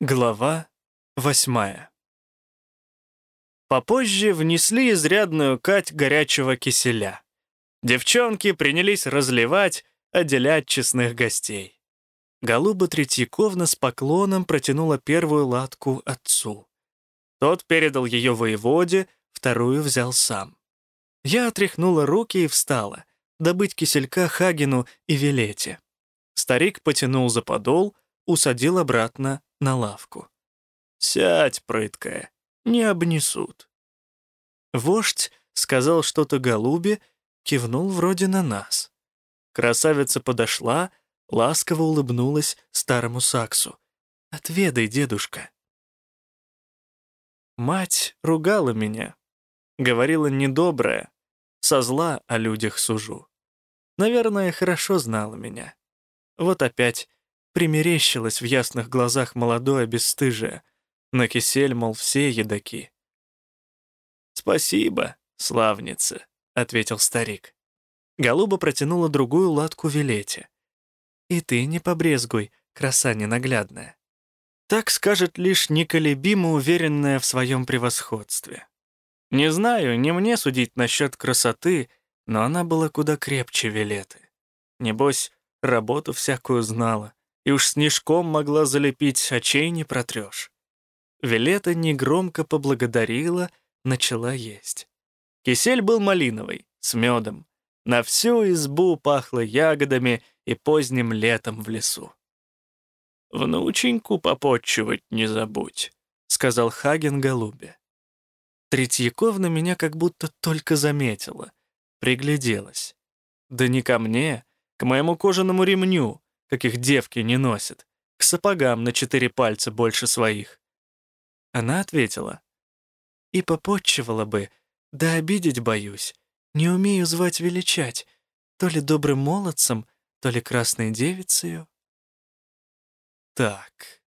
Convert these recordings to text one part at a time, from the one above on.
Глава восьмая Попозже внесли изрядную кать горячего киселя. Девчонки принялись разливать, отделять честных гостей. Голуба Третьяковна с поклоном протянула первую латку отцу. Тот передал ее воеводе, вторую взял сам. Я отряхнула руки и встала, добыть киселька Хагину и Вилете. Старик потянул за подол, усадил обратно на лавку. «Сядь, прыткая, не обнесут». Вождь сказал что-то голубе, кивнул вроде на нас. Красавица подошла, ласково улыбнулась старому саксу. «Отведай, дедушка». Мать ругала меня, говорила недоброе, со зла о людях сужу. Наверное, хорошо знала меня. Вот опять примерещилось в ясных глазах молодое бесстыжее. На кисель, мол, все едаки. «Спасибо, славница», — ответил старик. Голуба протянула другую латку Вилете. «И ты не побрезгуй, краса ненаглядная». Так скажет лишь неколебимо уверенная в своем превосходстве. Не знаю, не мне судить насчет красоты, но она была куда крепче Вилеты. Небось, работу всякую знала, и уж снежком могла залепить, очей не протрешь. Вилета негромко поблагодарила, начала есть. Кисель был малиновый, с медом. На всю избу пахло ягодами и поздним летом в лесу. «Внученьку попотчевать не забудь», — сказал Хаген голубе. Третьяковна меня как будто только заметила, пригляделась. Да не ко мне, к моему кожаному ремню, каких девки не носят, к сапогам на четыре пальца больше своих. Она ответила. И попотчевала бы, да обидеть боюсь, не умею звать величать, то ли добрым молодцем, то ли красной девицею. Так.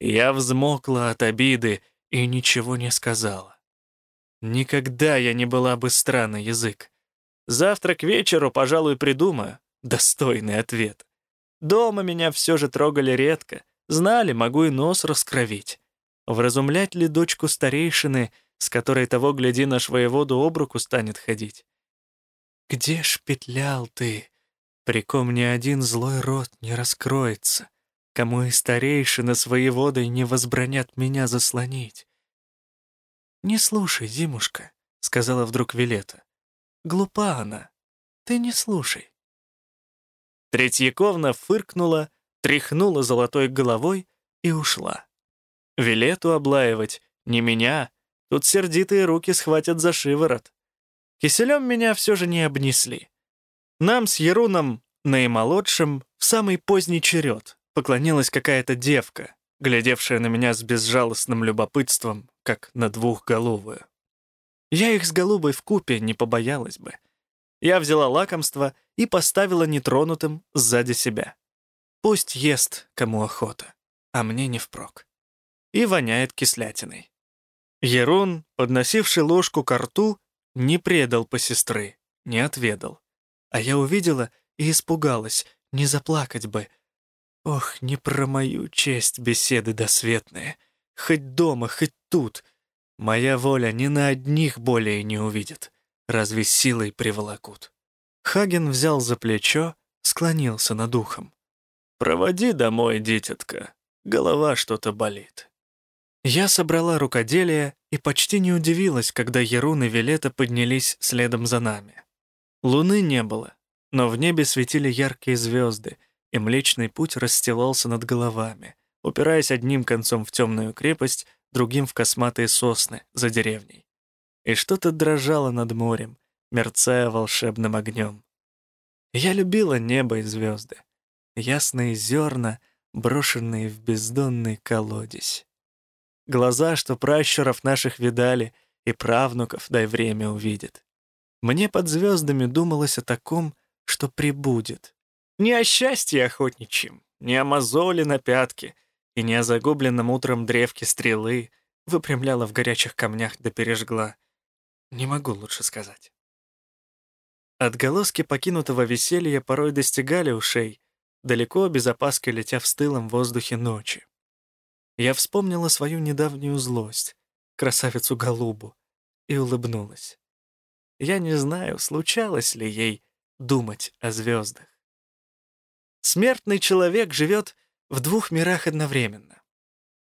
Я взмокла от обиды и ничего не сказала. Никогда я не была быстра на язык. Завтра к вечеру, пожалуй, придумаю достойный ответ. Дома меня все же трогали редко. Знали, могу и нос раскровить. Вразумлять ли дочку старейшины, с которой того, гляди, наш воеводу об руку станет ходить? Где ж петлял ты? При ком ни один злой рот не раскроется, кому и старейшины с воеводой не возбранят меня заслонить. «Не слушай, Зимушка», — сказала вдруг Вилета. «Глупа она. Ты не слушай. Третьяковна фыркнула, тряхнула золотой головой и ушла. Вилету облаивать, не меня, тут сердитые руки схватят за шиворот. Киселем меня все же не обнесли. Нам с Еруном, наимолодшим, в самый поздний черед поклонилась какая-то девка, глядевшая на меня с безжалостным любопытством, как на двухголовую. Я их с голубой в купе не побоялась бы. Я взяла лакомство и поставила нетронутым сзади себя. Пусть ест, кому охота, а мне не впрок. И воняет кислятиной. Ерун, подносивший ложку к рту, не предал по сестры, не отведал. А я увидела и испугалась, не заплакать бы. Ох, не про мою честь беседы досветные. Хоть дома, хоть тут. Моя воля ни на одних более не увидит разве силой приволокут. Хаген взял за плечо, склонился над ухом. «Проводи домой, дитятка, голова что-то болит». Я собрала рукоделие и почти не удивилась, когда Ерун и Вилета поднялись следом за нами. Луны не было, но в небе светили яркие звезды, и Млечный Путь расстилался над головами, упираясь одним концом в темную крепость, другим в косматые сосны за деревней и что-то дрожало над морем, мерцая волшебным огнем. Я любила небо и звезды, ясные зерна, брошенные в бездонный колодец. Глаза, что пращуров наших видали, и правнуков дай время увидит. Мне под звездами думалось о таком, что прибудет. Не о счастье охотничьем, не о мозоле на пятке и не о загубленном утром древке стрелы, выпрямляла в горячих камнях да пережгла, не могу лучше сказать. Отголоски покинутого веселья порой достигали ушей, далеко без опаски летя в стылом воздухе ночи. я вспомнила свою недавнюю злость, красавицу Голубу, и улыбнулась. Я не знаю, случалось ли ей думать о звездах. Смертный человек живет в двух мирах одновременно.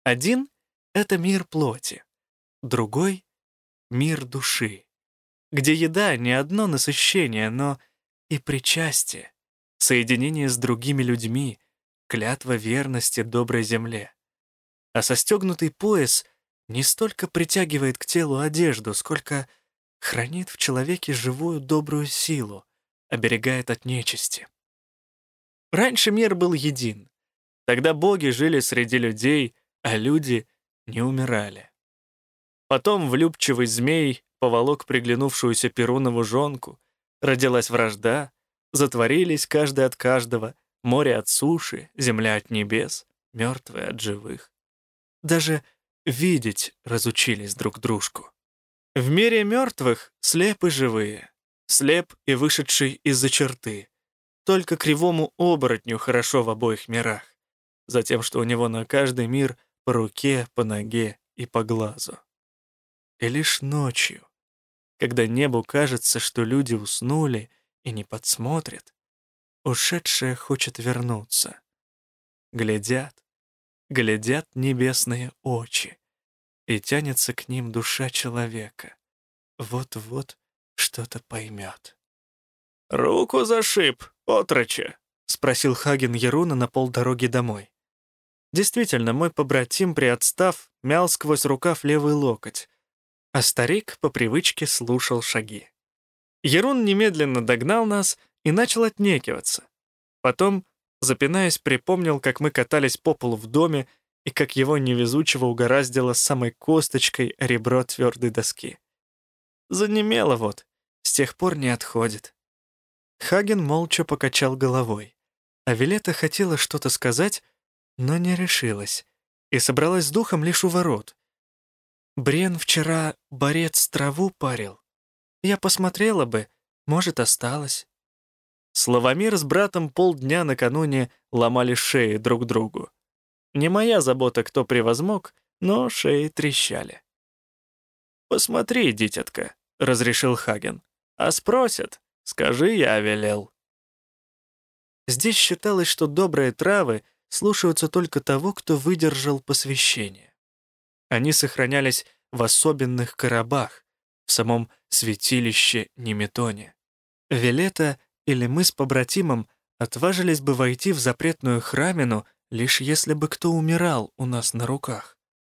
Один — это мир плоти, другой — мир души, где еда не одно насыщение, но и причастие, соединение с другими людьми, клятва верности доброй земле. А состегнутый пояс не столько притягивает к телу одежду, сколько хранит в человеке живую добрую силу, оберегает от нечисти. Раньше мир был един. Тогда боги жили среди людей, а люди не умирали. Потом влюбчивый змей поволок приглянувшуюся Перунову жонку, родилась вражда, затворились каждый от каждого, море от суши, земля от небес, мертвые от живых. Даже видеть разучились друг дружку. В мире мертвых слепы живые, слеп и вышедший из-за черты. Только кривому оборотню хорошо в обоих мирах, за тем, что у него на каждый мир по руке, по ноге и по глазу. И лишь ночью, когда небу кажется, что люди уснули и не подсмотрят, ушедшая хочет вернуться. Глядят, глядят небесные очи, и тянется к ним душа человека. Вот-вот что-то поймет. «Руку зашиб, отроче!» — спросил Хаген Яруна на полдороги домой. Действительно, мой побратим, приотстав, мял сквозь рукав левый локоть, а старик по привычке слушал шаги. Ерун немедленно догнал нас и начал отнекиваться. Потом, запинаясь, припомнил, как мы катались по полу в доме и как его невезучего угораздило самой косточкой ребро твердой доски. Занемело вот, с тех пор не отходит. Хаген молча покачал головой, а Вилета хотела что-то сказать, но не решилась и собралась с духом лишь у ворот. Брен вчера борец траву парил. Я посмотрела бы, может, осталось. Славомир с братом полдня накануне ломали шеи друг другу. Не моя забота, кто превозмог, но шеи трещали. «Посмотри, дитятка», — разрешил Хаген. «А спросят, скажи, я велел». Здесь считалось, что добрые травы слушаются только того, кто выдержал посвящение. Они сохранялись в особенных коробах, в самом святилище Неметоне. Велета или мы с побратимом отважились бы войти в запретную храмину, лишь если бы кто умирал у нас на руках.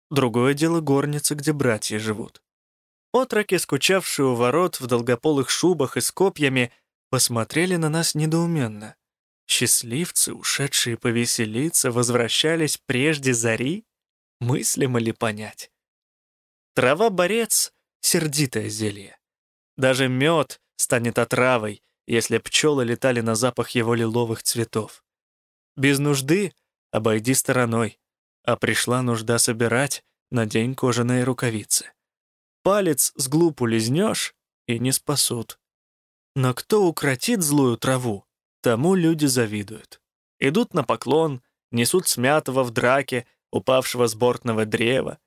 Другое дело горница, где братья живут. Отроки, скучавшие у ворот в долгополых шубах и с копьями, посмотрели на нас недоуменно. Счастливцы, ушедшие повеселиться, возвращались прежде зари? Мыслимо ли понять? Трава-борец — сердитое зелье. Даже мед станет отравой, если пчелы летали на запах его лиловых цветов. Без нужды обойди стороной, а пришла нужда собирать, надень кожаные рукавицы. Палец с глупу лизнешь и не спасут. Но кто укротит злую траву, тому люди завидуют. Идут на поклон, несут смятого в драке, упавшего с бортного древа,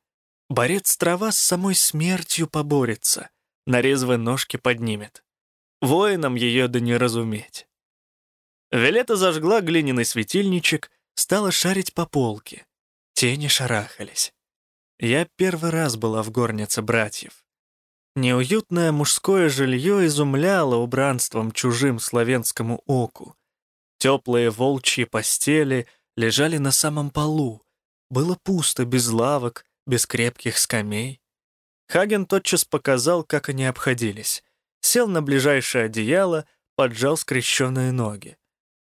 Борец трава с самой смертью поборется, на резвой ножке поднимет. Воинам ее да не разуметь. Вилета зажгла глиняный светильничек, стала шарить по полке. Тени шарахались. Я первый раз была в горнице братьев. Неуютное мужское жилье изумляло убранством чужим славянскому оку. Теплые волчьи постели лежали на самом полу. Было пусто, без лавок, без крепких скамей. Хаген тотчас показал, как они обходились. Сел на ближайшее одеяло, поджал скрещенные ноги.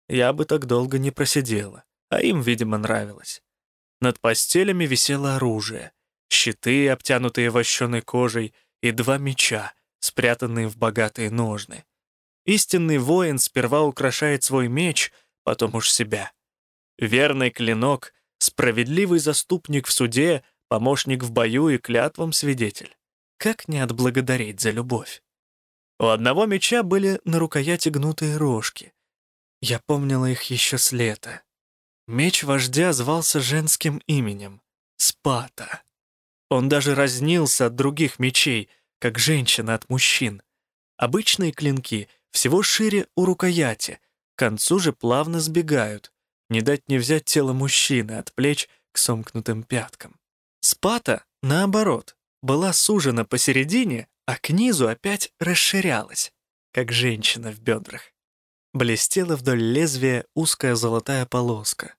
Я бы так долго не просидела, а им, видимо, нравилось. Над постелями висело оружие, щиты, обтянутые вощеной кожей, и два меча, спрятанные в богатые ножны. Истинный воин сперва украшает свой меч, потом уж себя. Верный клинок, справедливый заступник в суде помощник в бою и клятвам свидетель. Как не отблагодарить за любовь? У одного меча были на рукояти гнутые рожки. Я помнила их еще с лета. Меч вождя звался женским именем — Спата. Он даже разнился от других мечей, как женщина от мужчин. Обычные клинки всего шире у рукояти, к концу же плавно сбегают. Не дать не взять тело мужчины от плеч к сомкнутым пяткам. Спата, наоборот, была сужена посередине, а к низу опять расширялась, как женщина в бедрах. Блестела вдоль лезвия узкая золотая полоска.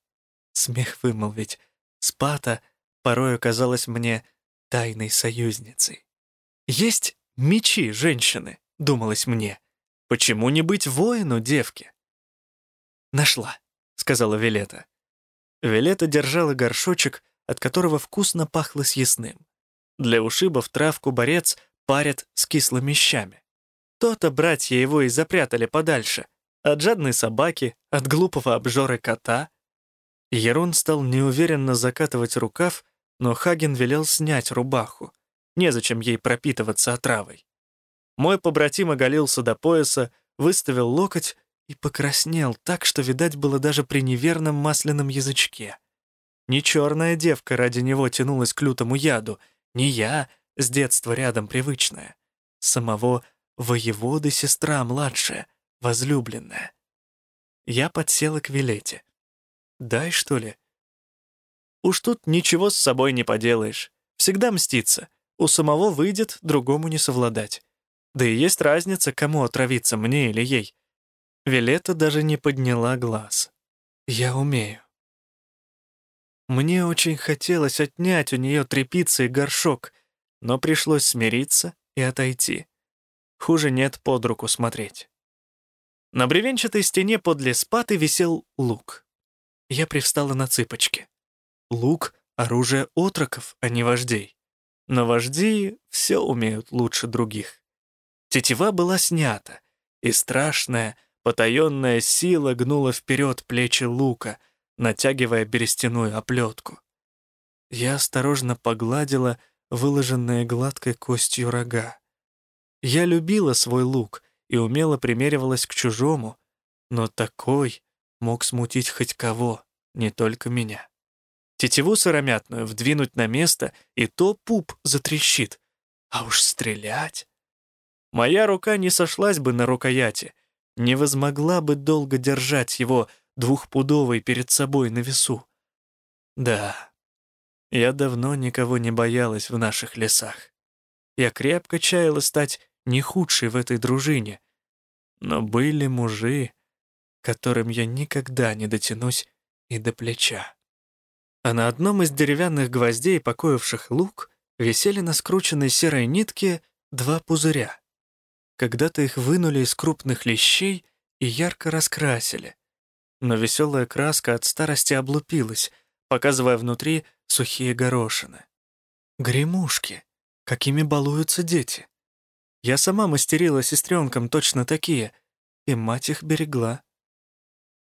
Смех вымолвить. Спата порою казалась мне тайной союзницей. Есть мечи женщины, думалось мне. Почему не быть воину девки? Нашла, сказала Вилета. Вилета держала горшочек, от которого вкусно пахло съестным. Для ушибов травку борец парят с кислыми щами. То-то братья его и запрятали подальше. От жадной собаки, от глупого обжора кота. Ерон стал неуверенно закатывать рукав, но Хаген велел снять рубаху. Незачем ей пропитываться отравой. Мой побратим оголился до пояса, выставил локоть и покраснел так, что, видать, было даже при неверном масляном язычке. Не черная девка ради него тянулась к лютому яду, не я, с детства рядом привычная. Самого воеводы сестра младшая, возлюбленная. Я подсела к Вилете. «Дай, что ли?» Уж тут ничего с собой не поделаешь. Всегда мстится. У самого выйдет, другому не совладать. Да и есть разница, кому отравиться, мне или ей. Вилета даже не подняла глаз. «Я умею». Мне очень хотелось отнять у нее трепицы и горшок, но пришлось смириться и отойти. Хуже нет под руку смотреть. На бревенчатой стене подле спаты висел лук. Я привстала на цыпочки. Лук — оружие отроков, а не вождей. Но вожди все умеют лучше других. Тетива была снята, и страшная, потаенная сила гнула вперед плечи лука, натягивая берестяную оплетку. Я осторожно погладила выложенные гладкой костью рога. Я любила свой лук и умело примеривалась к чужому, но такой мог смутить хоть кого, не только меня. Тетиву сыромятную вдвинуть на место, и то пуп затрещит. А уж стрелять... Моя рука не сошлась бы на рукояти, не возмогла бы долго держать его двухпудовой перед собой на весу. Да, я давно никого не боялась в наших лесах. Я крепко чаяла стать не худшей в этой дружине. Но были мужи, которым я никогда не дотянусь и до плеча а на одном из деревянных гвоздей, покоивших лук, висели на скрученной серой нитке два пузыря. Когда-то их вынули из крупных лещей и ярко раскрасили. Но веселая краска от старости облупилась, показывая внутри сухие горошины. Гремушки, какими балуются дети. Я сама мастерила сестренкам точно такие, и мать их берегла.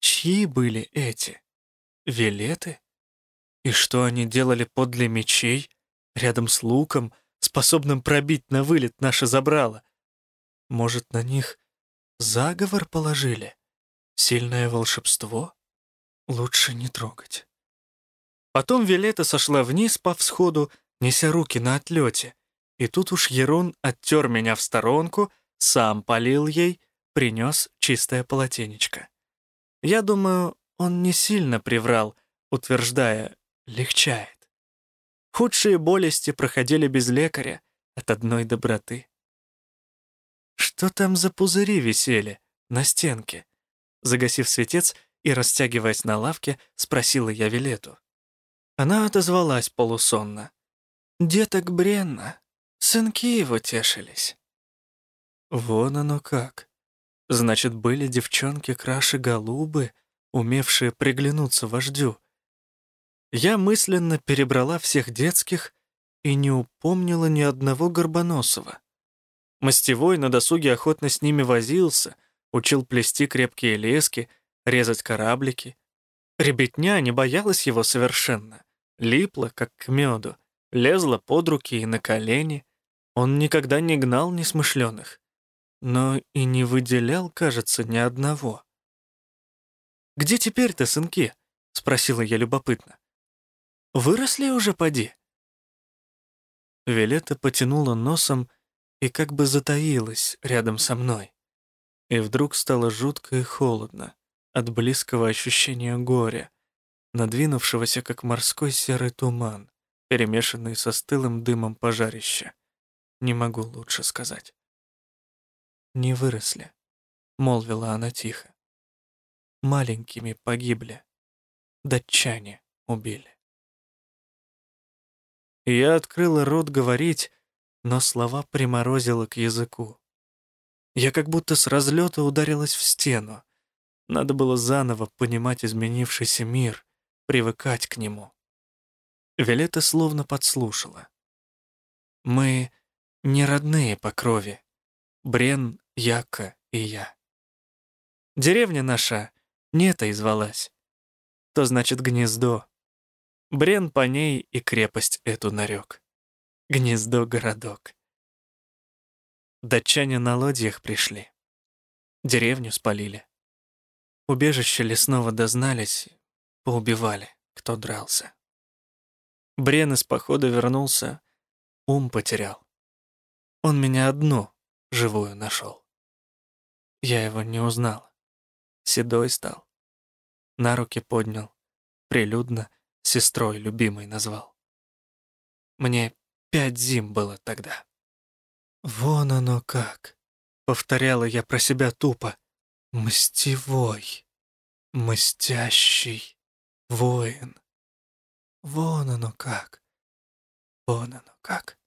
Чьи были эти? Вилеты? И что они делали подле мечей, рядом с луком, способным пробить на вылет наше забрало? Может, на них заговор положили? Сильное волшебство? Лучше не трогать. Потом Вилета сошла вниз по всходу, неся руки на отлете. И тут уж Ерон оттер меня в сторонку, сам полил ей, принес чистое полотенечко. Я думаю, он не сильно приврал, утверждая, легчает. Худшие болести проходили без лекаря от одной доброты. Что там за пузыри висели на стенке? Загасив светец и растягиваясь на лавке, спросила я Вилету. Она отозвалась полусонно. «Деток бренно, сынки его тешились». Вон оно как. Значит, были девчонки краше голубы, умевшие приглянуться вождю. Я мысленно перебрала всех детских и не упомнила ни одного Горбоносова. Мастевой на досуге охотно с ними возился, учил плести крепкие лески, резать кораблики. Ребятня не боялась его совершенно, липла, как к меду, лезла под руки и на колени. Он никогда не гнал несмышленых, но и не выделял, кажется, ни одного. «Где теперь-то, сынки?» — спросила я любопытно. Выросли уже, поди?» Вилета потянула носом и как бы затаилась рядом со мной. И вдруг стало жутко и холодно от близкого ощущения горя, надвинувшегося, как морской серый туман, перемешанный со стылым дымом пожарища. Не могу лучше сказать. «Не выросли», — молвила она тихо. «Маленькими погибли. Датчане убили». Я открыла рот говорить, но слова приморозило к языку. Я как будто с разлета ударилась в стену. Надо было заново понимать изменившийся мир, привыкать к нему. Вилета словно подслушала. «Мы не родные по крови. Брен, Яка и я. Деревня наша Нета извалась. То значит гнездо. Брен по ней и крепость эту нарек. Гнездо-городок. Датчане на лодьях пришли. Деревню спалили. Убежище лесного дознались, поубивали, кто дрался. Брен из похода вернулся, ум потерял. Он меня одну, живую, нашел. Я его не узнал. Седой стал. На руки поднял, прилюдно — сестрой любимой назвал. Мне пять зим было тогда. «Вон оно как!» — повторяла я про себя тупо. «Мстевой, мстящий воин. Вон оно как! Вон оно как!»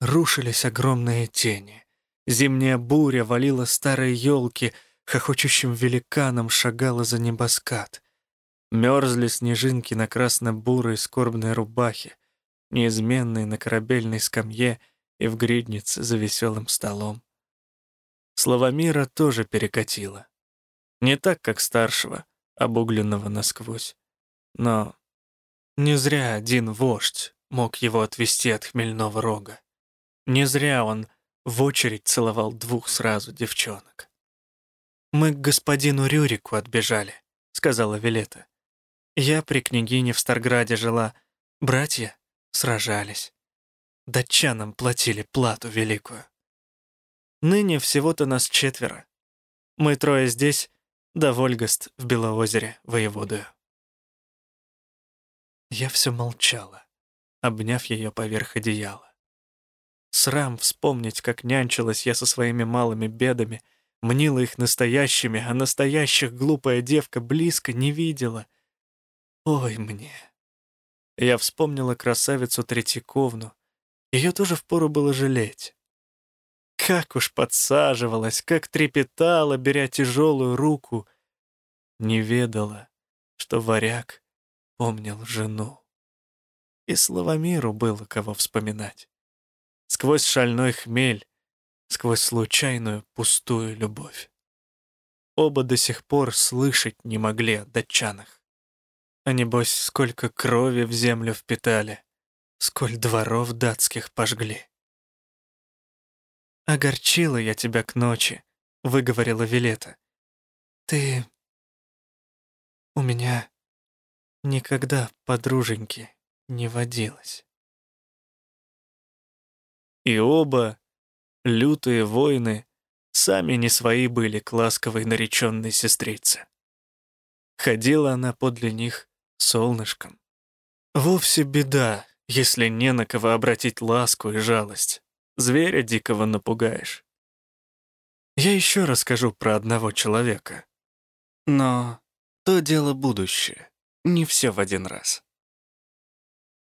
Рушились огромные тени. Зимняя буря валила старые елки, хохочущим великаном шагала за небоскат. Мерзли снежинки на красно-бурой скорбной рубахе, неизменной на корабельной скамье и в гриднице за веселым столом. Славомира тоже перекатило. Не так, как старшего, обугленного насквозь. Но не зря один вождь мог его отвести от хмельного рога. Не зря он в очередь целовал двух сразу девчонок. «Мы к господину Рюрику отбежали», — сказала Вилета. Я при княгине в Старграде жила. Братья сражались. Датчанам платили плату великую. Ныне всего-то нас четверо. Мы трое здесь, да Вольгаст в Белоозере воеводую. Я все молчала, обняв ее поверх одеяла. Срам вспомнить, как нянчилась я со своими малыми бедами, мнила их настоящими, а настоящих глупая девка близко не видела — Ой мне. Я вспомнила красавицу Третьяковну. Ее тоже впору было жалеть. Как уж подсаживалась, как трепетала, беря тяжелую руку. Не ведала, что варяг помнил жену. И Славомиру было кого вспоминать. Сквозь шальной хмель, сквозь случайную пустую любовь. Оба до сих пор слышать не могли о датчанах. А небось, сколько крови в землю впитали, сколь дворов датских пожгли. «Огорчила я тебя к ночи», — выговорила Вилета. «Ты... у меня никогда подруженьки не водилась». И оба, лютые воины, сами не свои были к ласковой нареченной сестрице. Ходила она подле них солнышком. Вовсе беда, если не на кого обратить ласку и жалость. Зверя дикого напугаешь. Я еще расскажу про одного человека. Но то дело будущее, не все в один раз.